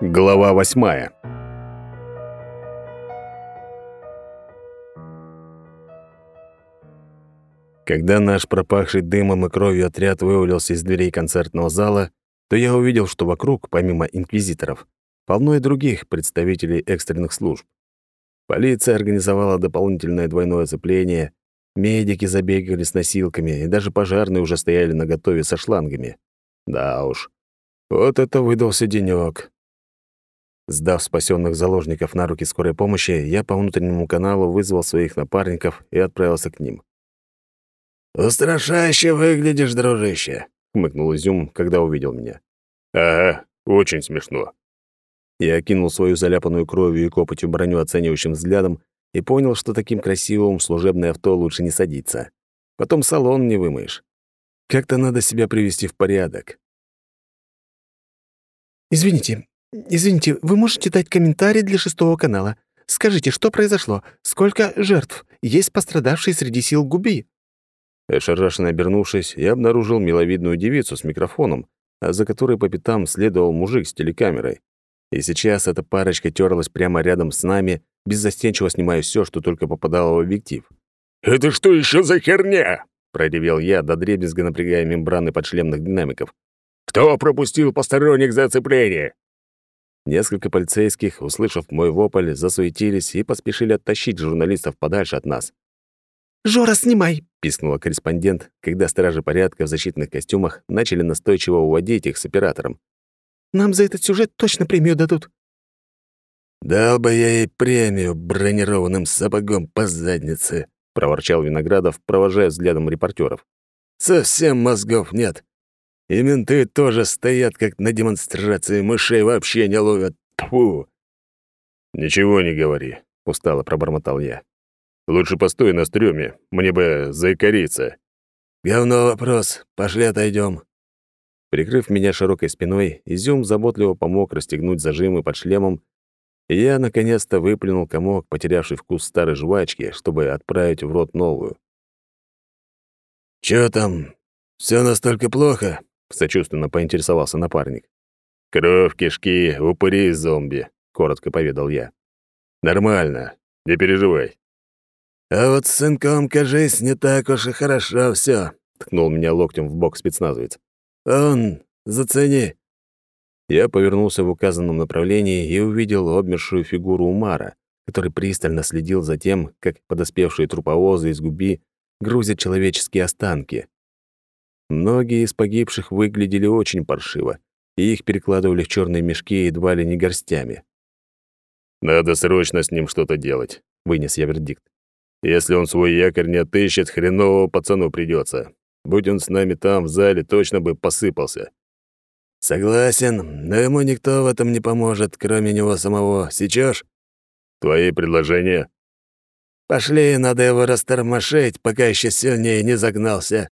Глава восьмая. Когда наш пропахший дымом и кровью отряд вывалился из дверей концертного зала, то я увидел, что вокруг, помимо инквизиторов, полно и других представителей экстренных служб. Полиция организовала дополнительное двойное оцепление, медики забегали с носилками, и даже пожарные уже стояли наготове со шлангами. Да уж, вот это выдался денёк. Сдав спасенных заложников на руки скорой помощи, я по внутреннему каналу вызвал своих напарников и отправился к ним. «Устрашающе выглядишь, дружище», — хмыкнул Изюм, когда увидел меня. «Ага, очень смешно». Я окинул свою заляпанную кровью и копотью броню оценивающим взглядом и понял, что таким красивым служебное авто лучше не садиться. Потом салон не вымоешь. Как-то надо себя привести в порядок. «Извините, извините, вы можете дать комментарий для шестого канала? Скажите, что произошло? Сколько жертв? Есть пострадавшие среди сил Губи?» Ошарашенно обернувшись, я обнаружил миловидную девицу с микрофоном, а за которой по пятам следовал мужик с телекамерой. И сейчас эта парочка терлась прямо рядом с нами, беззастенчиво снимая все, что только попадало в объектив. «Это что еще за херня?» — проревел я, до дребезга напрягая мембраны подшлемных динамиков. «Кто пропустил посторонних за оцепление?» Несколько полицейских, услышав мой вопль, засуетились и поспешили оттащить журналистов подальше от нас. «Жора, снимай!» — пискнула корреспондент, когда стражи порядка в защитных костюмах начали настойчиво уводить их с оператором. «Нам за этот сюжет точно премию дадут». «Дал бы я ей премию бронированным сапогом по заднице», — проворчал Виноградов, провожая взглядом репортеров. «Совсем мозгов нет. И менты тоже стоят, как на демонстрации, мышей вообще не ловят. Тьфу!» «Ничего не говори», — устало пробормотал я. Лучше постой на стрёме, мне бы заикариться». «Говно вопрос. Пошли отойдем. Прикрыв меня широкой спиной, Изюм заботливо помог расстегнуть зажимы под шлемом, и я наконец-то выплюнул комок, потерявший вкус старой жвачки, чтобы отправить в рот новую. «Чё там? Все настолько плохо?» — сочувственно поинтересовался напарник. «Кровь, кишки, упыри зомби», — коротко поведал я. «Нормально, не переживай. «А вот с сынком, кажись, не так уж и хорошо все, ткнул меня локтем в бок спецназовец. «Он, зацени». Я повернулся в указанном направлении и увидел обмершую фигуру Умара, который пристально следил за тем, как подоспевшие труповозы из губи грузят человеческие останки. Многие из погибших выглядели очень паршиво, и их перекладывали в черные мешки едва ли не горстями. «Надо срочно с ним что-то делать», — вынес я вердикт. Если он свой якорь не отыщет, хреново пацану придется. Будь он с нами там, в зале, точно бы посыпался. Согласен, но ему никто в этом не поможет, кроме него самого. Сечешь? Твои предложения? Пошли, надо его растормошить, пока еще сильнее не загнался.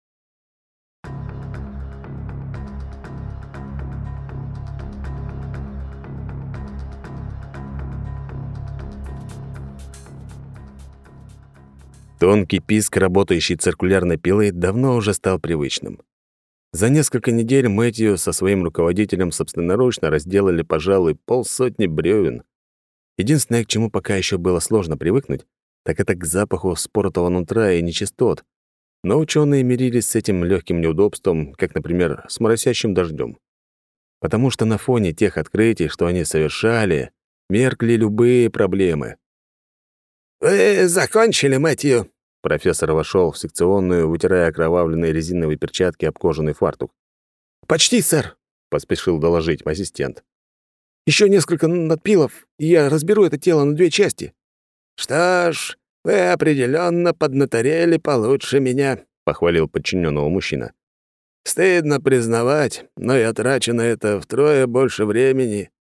Тонкий писк работающей циркулярной пилы давно уже стал привычным. За несколько недель Мэтью со своим руководителем собственноручно разделали, пожалуй, полсотни бревен. Единственное, к чему пока еще было сложно привыкнуть, так это к запаху споротого нутра и нечистот. Но ученые мирились с этим легким неудобством, как, например, с моросящим дождем. Потому что на фоне тех открытий, что они совершали, меркли любые проблемы. «Вы закончили, Мэтью?» Профессор вошел в секционную, вытирая окровавленные резиновые перчатки об кожаный фартук. «Почти, сэр», — поспешил доложить ассистент. Еще несколько надпилов, и я разберу это тело на две части». «Что ж, вы определенно поднаторели получше меня», — похвалил подчиненного мужчина. «Стыдно признавать, но я трачу на это втрое больше времени».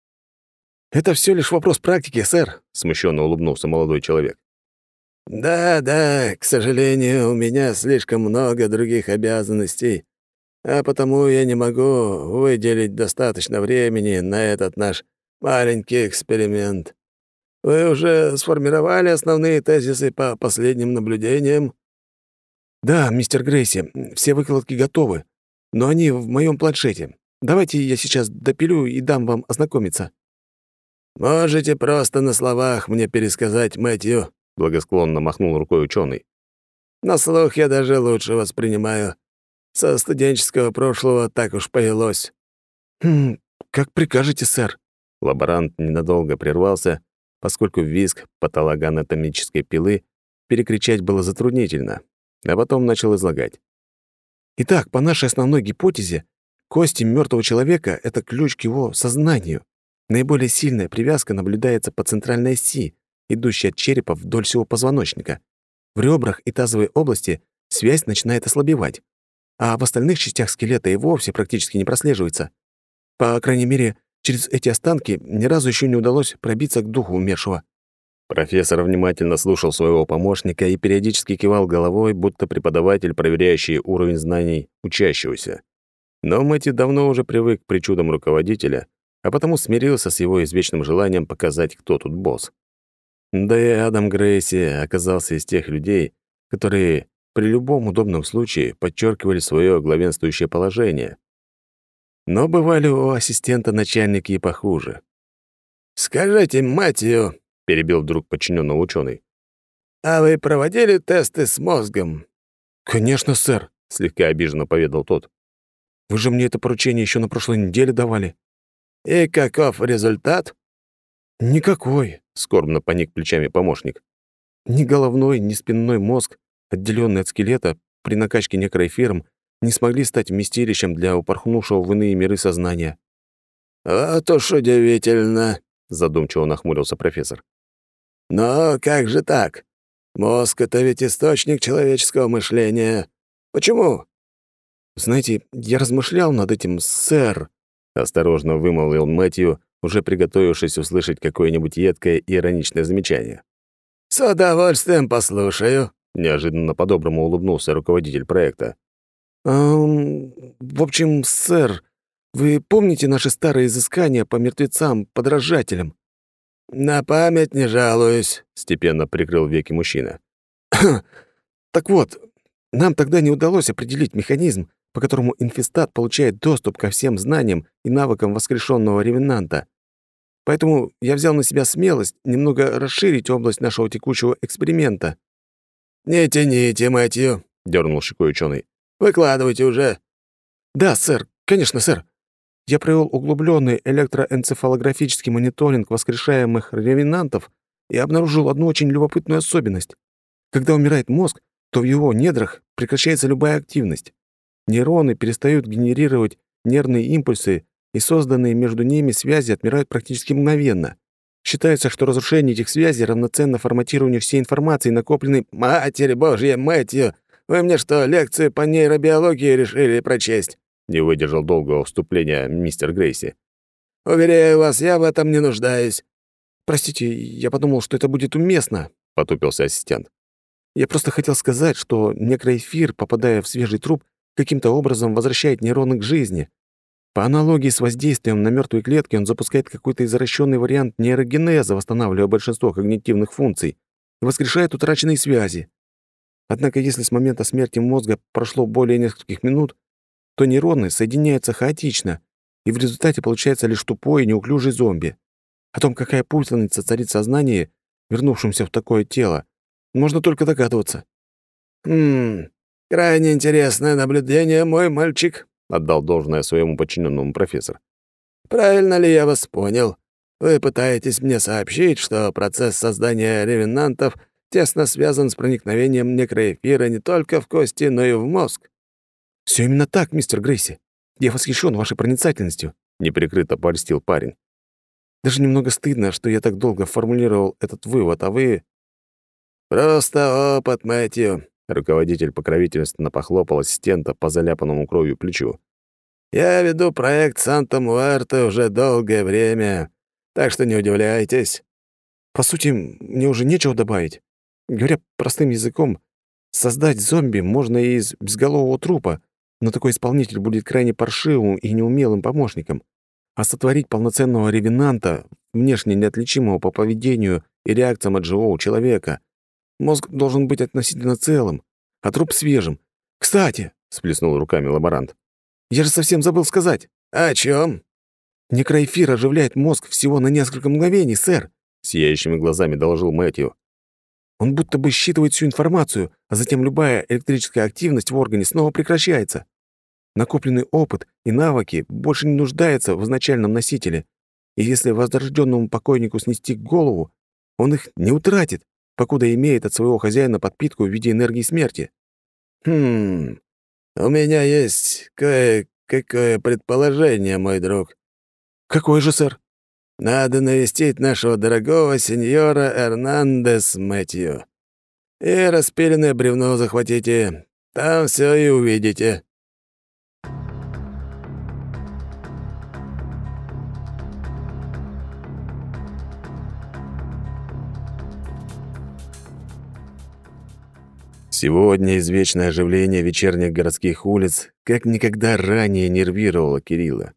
«Это все лишь вопрос практики, сэр», — смущенно улыбнулся молодой человек. «Да, да, к сожалению, у меня слишком много других обязанностей, а потому я не могу выделить достаточно времени на этот наш маленький эксперимент. Вы уже сформировали основные тезисы по последним наблюдениям?» «Да, мистер Грейси, все выкладки готовы, но они в моем планшете. Давайте я сейчас допилю и дам вам ознакомиться». «Можете просто на словах мне пересказать, Мэтью», — благосклонно махнул рукой ученый. «На слух я даже лучше воспринимаю. Со студенческого прошлого так уж повелось». «Хм, как прикажете, сэр». Лаборант ненадолго прервался, поскольку визг патологоанатомической пилы перекричать было затруднительно, а потом начал излагать. Итак, по нашей основной гипотезе, кости мертвого человека — это ключ к его сознанию. Наиболее сильная привязка наблюдается по центральной оси, идущей от черепа вдоль всего позвоночника. В ребрах и тазовой области связь начинает ослабевать, а в остальных частях скелета и вовсе практически не прослеживается. По крайней мере, через эти останки ни разу еще не удалось пробиться к духу умершего. Профессор внимательно слушал своего помощника и периодически кивал головой, будто преподаватель, проверяющий уровень знаний учащегося. Но Мэтью давно уже привык к причудам руководителя, а потому смирился с его извечным желанием показать, кто тут босс. Да и Адам Грейси оказался из тех людей, которые при любом удобном случае подчеркивали свое главенствующее положение. Но бывали у ассистента начальники и похуже. «Скажите, Мэтью, перебил вдруг подчиненного ученый. «А вы проводили тесты с мозгом?» «Конечно, сэр», — слегка обиженно поведал тот. «Вы же мне это поручение еще на прошлой неделе давали». «И каков результат?» «Никакой», — скорбно поник плечами помощник. «Ни головной, ни спинной мозг, отделенный от скелета, при накачке некроэфиром, не смогли стать вместилищем для упорхнувшего в иные миры сознания». «Вот уж удивительно», — задумчиво нахмурился профессор. Но как же так? Мозг — это ведь источник человеческого мышления. Почему? Знаете, я размышлял над этим, сэр. Осторожно вымолвил Мэтью, уже приготовившись услышать какое-нибудь едкое и ироничное замечание. «С удовольствием послушаю», — неожиданно по-доброму улыбнулся руководитель проекта. «Эм, в общем, сэр, вы помните наши старые изыскания по мертвецам-подражателям?» «На память не жалуюсь», — степенно прикрыл веки мужчина. «Так вот, нам тогда не удалось определить механизм, по которому инфестат получает доступ ко всем знаниям и навыкам воскрешенного ревенанта. Поэтому я взял на себя смелость немного расширить область нашего текущего эксперимента». «Не тяните, Мэтью», — дернул щекой ученый. «Выкладывайте уже». «Да, сэр, конечно, сэр я провел углубленный электроэнцефалографический мониторинг воскрешаемых ревенантов и обнаружил одну очень любопытную особенность. Когда умирает мозг, то в его недрах прекращается любая активность. Нейроны перестают генерировать нервные импульсы, и созданные между ними связи отмирают практически мгновенно. Считается, что разрушение этих связей равноценно форматированию всей информации, накопленной... «Матерь Божья, Мэтью! Вы мне что, лекцию по нейробиологии решили прочесть?» не выдержал долгого вступления мистер Грейси. «Уверяю вас, я в этом не нуждаюсь». «Простите, я подумал, что это будет уместно», — потупился ассистент. «Я просто хотел сказать, что некроэфир, попадая в свежий труп, каким-то образом возвращает нейроны к жизни. По аналогии с воздействием на мертвые клетки он запускает какой-то извращенный вариант нейрогенеза, восстанавливая большинство когнитивных функций, и воскрешает утраченные связи. Однако если с момента смерти мозга прошло более нескольких минут, то нейроны соединяются хаотично, и в результате получается лишь тупой и неуклюжий зомби. О том, какая путаница царит в сознании, вернувшемся в такое тело, можно только догадываться. «Хм, крайне интересное наблюдение, мой мальчик», — отдал должное своему подчиненному профессор. «Правильно ли я вас понял? Вы пытаетесь мне сообщить, что процесс создания ревенантов тесно связан с проникновением некроэфира не только в кости, но и в мозг?» Все именно так, мистер Грейси. Я восхищен вашей проницательностью», — неприкрыто польстил парень. «Даже немного стыдно, что я так долго формулировал этот вывод, а вы...» «Просто опыт, Мэтью», — руководитель покровительственно похлопал ассистента по заляпанному кровью плечу. «Я веду проект Санта-Муэрте уже долгое время, так что не удивляйтесь». «По сути, мне уже нечего добавить. Говоря простым языком, создать зомби можно и из безголового трупа, но такой исполнитель будет крайне паршивым и неумелым помощником. А сотворить полноценного ревенанта, внешне неотличимого по поведению и реакциям от живого человека, мозг должен быть относительно целым, а труп свежим. «Кстати», — сплеснул руками лаборант, — «я же совсем забыл сказать». «О чем? Некроэфир оживляет мозг всего на несколько мгновений, сэр», — сияющими глазами доложил Мэтью. «Он будто бы считывает всю информацию, а затем любая электрическая активность в органе снова прекращается. Накопленный опыт и навыки больше не нуждаются в изначальном носителе, и если возрожденному покойнику снести голову, он их не утратит, покуда имеет от своего хозяина подпитку в виде энергии смерти». «Хм, у меня есть кое-какое предположение, мой друг», «Какой же, сэр?» «Надо навестить нашего дорогого сеньора Эрнандес Мэтью. И распиленное бревно захватите. Там все и увидите». Сегодня извечное оживление вечерних городских улиц как никогда ранее нервировало Кирилла.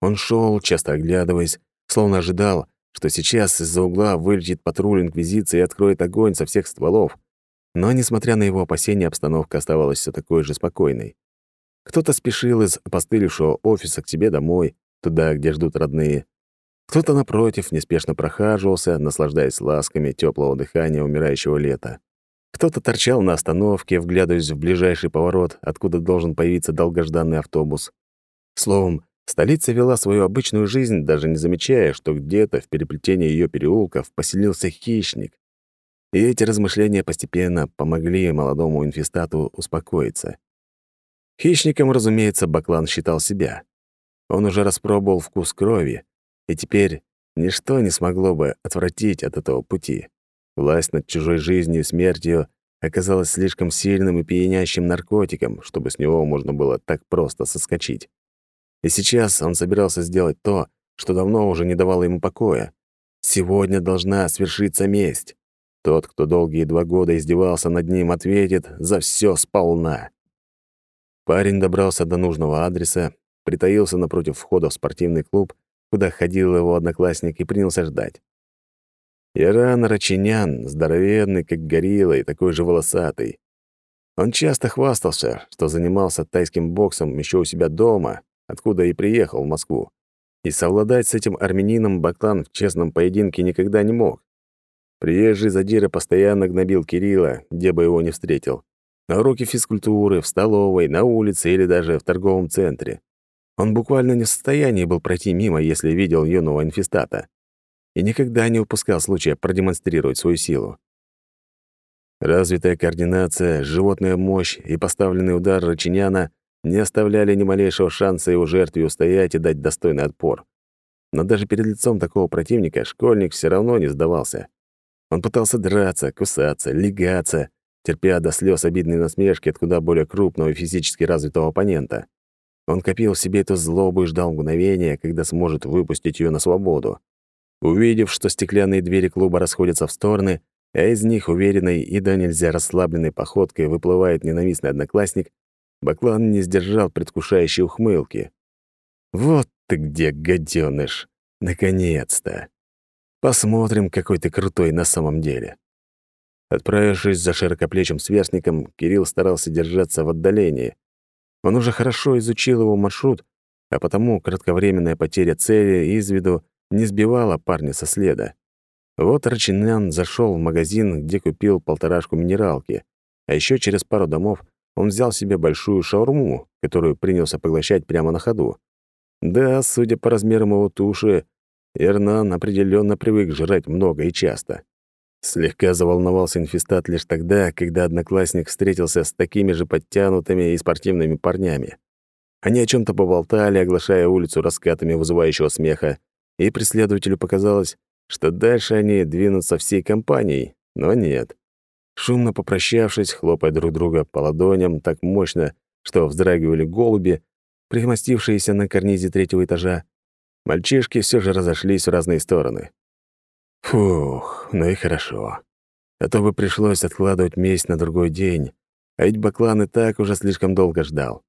Он шел, часто оглядываясь, словно ожидал, что сейчас из-за угла вылетит патруль Инквизиции и откроет огонь со всех стволов. Но, несмотря на его опасения, обстановка оставалась все такой же спокойной. Кто-то спешил из опостылевшего офиса к себе домой, туда, где ждут родные. Кто-то, напротив, неспешно прохаживался, наслаждаясь ласками теплого дыхания умирающего лета. Кто-то торчал на остановке, вглядываясь в ближайший поворот, откуда должен появиться долгожданный автобус. Словом, Столица вела свою обычную жизнь, даже не замечая, что где-то в переплетении ее переулков поселился хищник. И эти размышления постепенно помогли молодому инфестату успокоиться. Хищником, разумеется, Баклан считал себя. Он уже распробовал вкус крови, и теперь ничто не смогло бы отвратить от этого пути. Власть над чужой жизнью и смертью оказалась слишком сильным и пьянящим наркотиком, чтобы с него можно было так просто соскочить. И сейчас он собирался сделать то, что давно уже не давало ему покоя. Сегодня должна свершиться месть. Тот, кто долгие два года издевался над ним, ответит за все сполна. Парень добрался до нужного адреса, притаился напротив входа в спортивный клуб, куда ходил его одноклассник, и принялся ждать. Иран Рачинян, здоровенный, как горилла, и такой же волосатый. Он часто хвастался, что занимался тайским боксом еще у себя дома, откуда и приехал в Москву. И совладать с этим армянином Баклан в честном поединке никогда не мог. Приезжий задира постоянно гнобил Кирилла, где бы его ни встретил. На уроке физкультуры, в столовой, на улице или даже в торговом центре. Он буквально не в состоянии был пройти мимо, если видел юного инфестата. И никогда не упускал случая продемонстрировать свою силу. Развитая координация, животная мощь и поставленный удар Рачиняна не оставляли ни малейшего шанса его жертве устоять и дать достойный отпор. Но даже перед лицом такого противника школьник все равно не сдавался. Он пытался драться, кусаться, легаться, терпя до слез обидные насмешки от куда более крупного и физически развитого оппонента. Он копил в себе эту злобу и ждал мгновения, когда сможет выпустить ее на свободу. Увидев, что стеклянные двери клуба расходятся в стороны, а из них уверенной и до нельзя расслабленной походкой выплывает ненавистный одноклассник, Баклан не сдержал предвкушающей ухмылки. «Вот ты где, гадёныш! Наконец-то! Посмотрим, какой ты крутой на самом деле!» Отправившись за широкоплечим сверстником, Кирилл старался держаться в отдалении. Он уже хорошо изучил его маршрут, а потому кратковременная потеря цели из виду не сбивала парня со следа. Вот Рачинян зашел в магазин, где купил полторашку минералки, а еще через пару домов он взял себе большую шаурму, которую принялся поглощать прямо на ходу. Да, судя по размерам его туши, Эрнан определенно привык жрать много и часто. Слегка заволновался инфестат лишь тогда, когда одноклассник встретился с такими же подтянутыми и спортивными парнями. Они о чем то поболтали, оглашая улицу раскатами вызывающего смеха, и преследователю показалось, что дальше они двинутся всей компанией, но нет. Шумно попрощавшись, хлопая друг друга по ладоням так мощно, что вздрагивали голуби, примостившиеся на карнизе третьего этажа, мальчишки все же разошлись в разные стороны. Фух, ну и хорошо. А то бы пришлось откладывать месть на другой день, а ведь Баклан и так уже слишком долго ждал.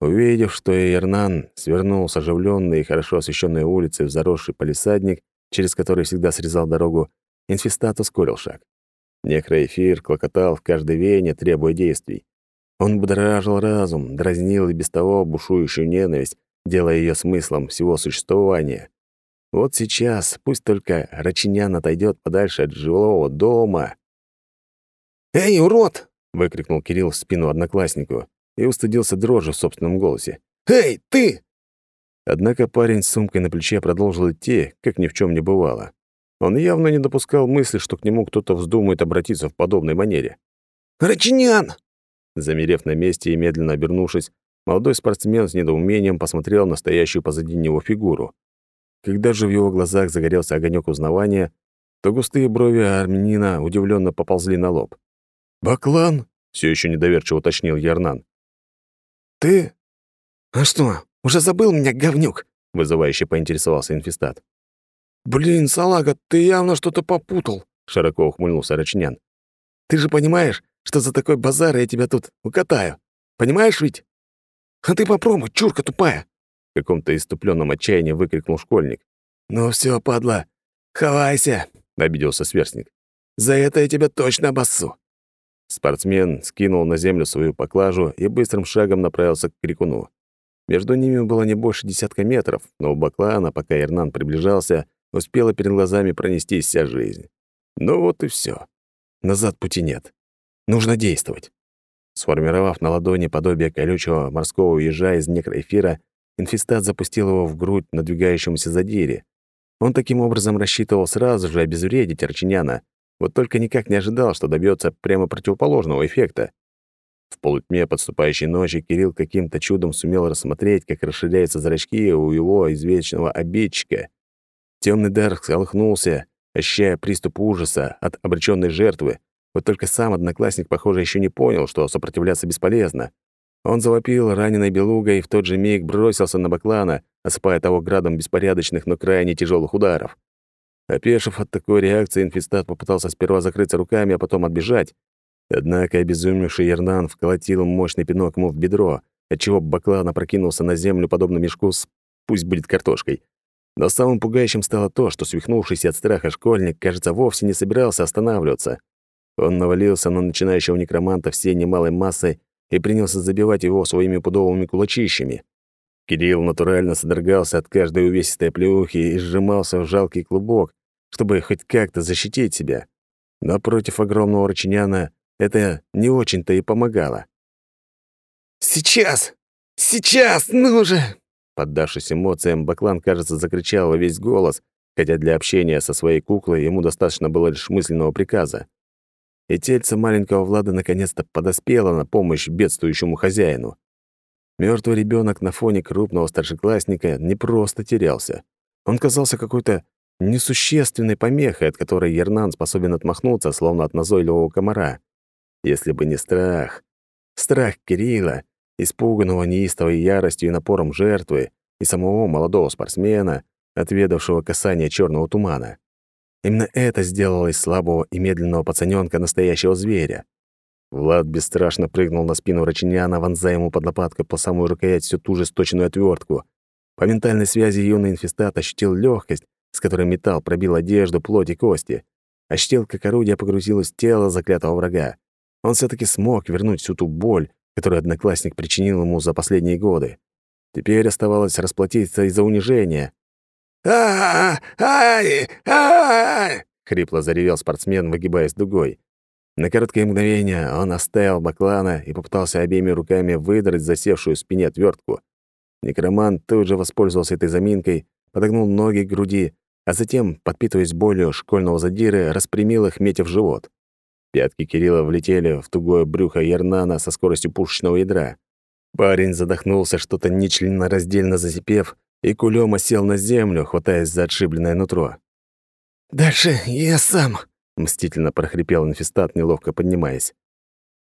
Увидев, что Эрнан свернул с оживленной и хорошо освещенной улицы в заросший палисадник, через который всегда срезал дорогу, инфестат ускорил шаг. Некроэфир клокотал в каждой вене, требуя действий. Он будоражил разум, дразнил и без того бушующую ненависть, делая ее смыслом всего существования. Вот сейчас пусть только Рачинян отойдет подальше от жилого дома. «Эй, урод!» — выкрикнул Кирилл в спину однокласснику и устыдился дрожи в собственном голосе. «Эй, ты!» Однако парень с сумкой на плече продолжил идти, как ни в чем не бывало. Он явно не допускал мысли, что к нему кто-то вздумает обратиться в подобной манере. «Рачинян!» Замерев на месте и медленно обернувшись, молодой спортсмен с недоумением посмотрел на стоящую позади него фигуру. Когда же в его глазах загорелся огонек узнавания, то густые брови армянина удивленно поползли на лоб. «Баклан?» — все еще недоверчиво уточнил Ярнан. «Ты? А что, уже забыл меня, говнюк?» — вызывающе поинтересовался инфестат. «Блин, салага, ты явно что-то попутал», — широко ухмыльнулся Рачнян. «Ты же понимаешь, что за такой базар я тебя тут укатаю? Понимаешь ведь? А ты попробуй, чурка тупая!» В каком-то иступленном отчаянии выкрикнул школьник. «Ну все, падла, хавайся!» — обиделся сверстник. «За это я тебя точно обоссу!» Спортсмен скинул на землю свою поклажу и быстрым шагом направился к крикуну. Между ними было не больше десятка метров, но у Баклана, пока Ирнан приближался, успела перед глазами пронестись вся жизнь. Ну вот и все. Назад пути нет. Нужно действовать. Сформировав на ладони подобие колючего морского ежа из некроэфира, инфестат запустил его в грудь надвигающемуся задире. Он таким образом рассчитывал сразу же обезвредить Арчиняна, вот только никак не ожидал, что добьется прямо противоположного эффекта. В полутьме подступающей ночи Кирилл каким-то чудом сумел рассмотреть, как расширяются зрачки у его извечного обидчика. Темный дар сколыхнулся, ощущая приступ ужаса от обреченной жертвы. Вот только сам одноклассник, похоже, еще не понял, что сопротивляться бесполезно. Он завопил раненой белугой и в тот же миг бросился на Баклана, осыпая того градом беспорядочных, но крайне тяжелых ударов. Опешив от такой реакции, инфестат попытался сперва закрыться руками, а потом отбежать. Однако обезумевший Ернан вколотил мощный пинок ему в бедро, отчего Баклан опрокинулся на землю, подобно мешку с «пусть будет картошкой». Но самым пугающим стало то, что свихнувшийся от страха школьник, кажется, вовсе не собирался останавливаться. Он навалился на начинающего некроманта всей немалой массой и принялся забивать его своими пудовыми кулачищами. Кирилл натурально содрогался от каждой увесистой плюхи и сжимался в жалкий клубок, чтобы хоть как-то защитить себя. Но против огромного рычаняна это не очень-то и помогало. «Сейчас! Сейчас! Ну же!» Поддавшись эмоциям, Баклан, кажется, закричал во весь голос, хотя для общения со своей куклой ему достаточно было лишь мысленного приказа. И тельце маленького Влада наконец-то подоспело на помощь бедствующему хозяину. Мертвый ребенок на фоне крупного старшеклассника не просто терялся. Он казался какой-то несущественной помехой, от которой Ернан способен отмахнуться, словно от назойливого комара. Если бы не страх. Страх Кирилла, испуганного неистовой яростью и напором жертвы, и самого молодого спортсмена, отведавшего касание черного тумана. Именно это сделало из слабого и медленного пацаненка настоящего зверя. Влад бесстрашно прыгнул на спину Рачиняна, вонзая ему под лопаткой по самую рукоять всю ту же сточенную отвертку. По ментальной связи юный инфестат ощутил легкость, с которой металл пробил одежду, плоть и кости. Ощутил, как орудие погрузилось в тело заклятого врага. Он все таки смог вернуть всю ту боль, которую одноклассник причинил ему за последние годы. Теперь оставалось расплатиться из-за унижения. а ай ай хрипло заревел спортсмен, выгибаясь дугой. На короткое мгновение он оставил баклана и попытался обеими руками выдрать засевшую в спине отвертку. Некромант тут же воспользовался этой заминкой, подогнул ноги к груди, а затем, подпитываясь болью школьного задиры, распрямил их, метя в живот. Пятки Кирилла влетели в тугое брюхо Ернана со скоростью пушечного ядра. Парень задохнулся, что-то нечленораздельно засипев, и кулём осел на землю, хватаясь за отшибленное нутро. «Дальше я сам», — мстительно прохрипел инфестат, неловко поднимаясь.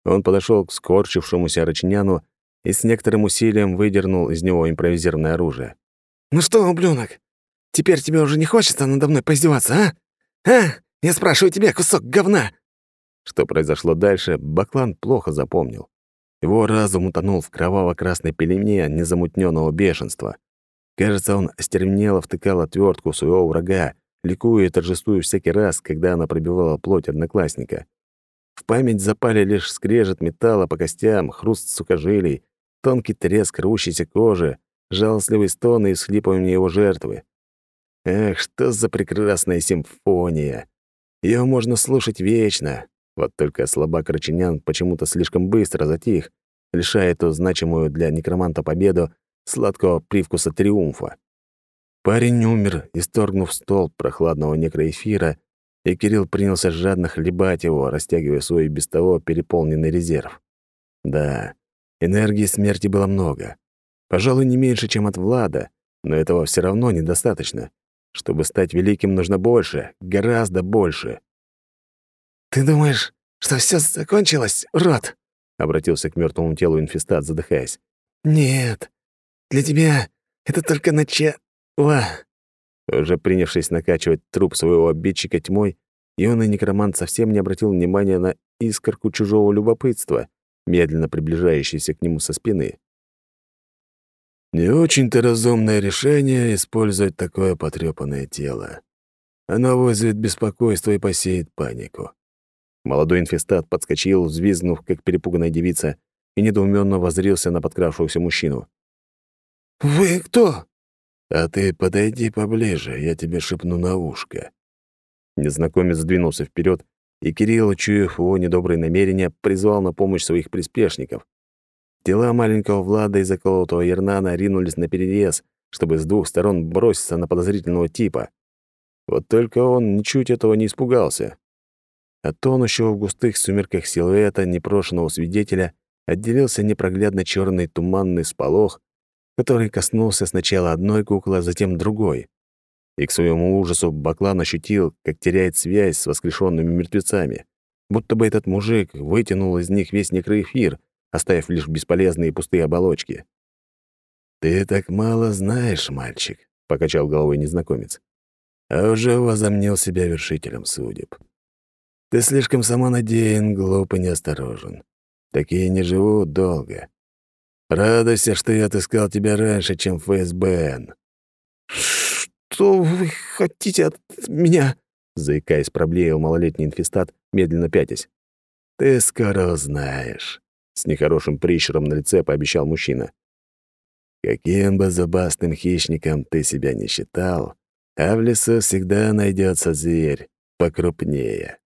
Он подошел к скорчившемуся рачняну и с некоторым усилием выдернул из него импровизированное оружие. «Ну что, ублюдок, теперь тебе уже не хочется надо мной поиздеваться, а? А? Я спрашиваю тебя, кусок говна!» Что произошло дальше, Баклан плохо запомнил. Его разум утонул в кроваво-красной пелене незамутненного бешенства. Кажется, он остервенело втыкал отвертку своего врага, ликуя и торжествуя всякий раз, когда она пробивала плоть одноклассника. В память запали лишь скрежет металла по костям, хруст сухожилий, тонкий треск рвущейся кожи, жалостливые стоны и всхлипывание его жертвы. Эх, что за прекрасная симфония! Ее можно слушать вечно. Вот только слабак Рачинян почему-то слишком быстро затих, лишая эту значимую для некроманта победу сладкого привкуса триумфа. Парень умер, исторгнув стол прохладного некроэфира, и Кирилл принялся жадно хлебать его, растягивая свой без того переполненный резерв. Да, энергии смерти было много. Пожалуй, не меньше, чем от Влада, но этого все равно недостаточно. Чтобы стать великим, нужно больше, гораздо больше. «Ты думаешь, что все закончилось, урод?» — обратился к мертвому телу инфестат, задыхаясь. «Нет, для тебя это только начало. Ва!» Уже принявшись накачивать труп своего обидчика тьмой, юный некромант совсем не обратил внимания на искорку чужого любопытства, медленно приближающейся к нему со спины. «Не очень-то разумное решение использовать такое потрёпанное тело. Оно вызовет беспокойство и посеет панику». Молодой инфестат подскочил, взвизгнув, как перепуганная девица, и недоуменно воззрился на подкравшегося мужчину. «Вы кто?» «А ты подойди поближе, я тебе шепну на ушко». Незнакомец сдвинулся вперед, и Кирилл, чуяв его недобрые намерения, призвал на помощь своих приспешников. Тела маленького Влада и заколотого Ернана ринулись на перерез, чтобы с двух сторон броситься на подозрительного типа. Вот только он ничуть этого не испугался. От тонущего в густых сумерках силуэта непрошенного свидетеля отделился непроглядно черный туманный сполох, который коснулся сначала одной куклы, а затем другой. И к своему ужасу Баклан ощутил, как теряет связь с воскрешенными мертвецами, будто бы этот мужик вытянул из них весь некроэфир, оставив лишь бесполезные пустые оболочки. «Ты так мало знаешь, мальчик», — покачал головой незнакомец, «а уже возомнил себя вершителем судеб. Ты слишком самонадеян, глуп и неосторожен. Такие не живут долго. Радуйся, что я отыскал тебя раньше, чем ФСБН». «Что вы хотите от меня?» Заикаясь, проблеял малолетний инфестат, медленно пятясь. «Ты скоро узнаешь», — с нехорошим прищуром на лице пообещал мужчина. «Каким бы зубастым хищником ты себя не считал, а в лесу всегда найдется зверь покрупнее».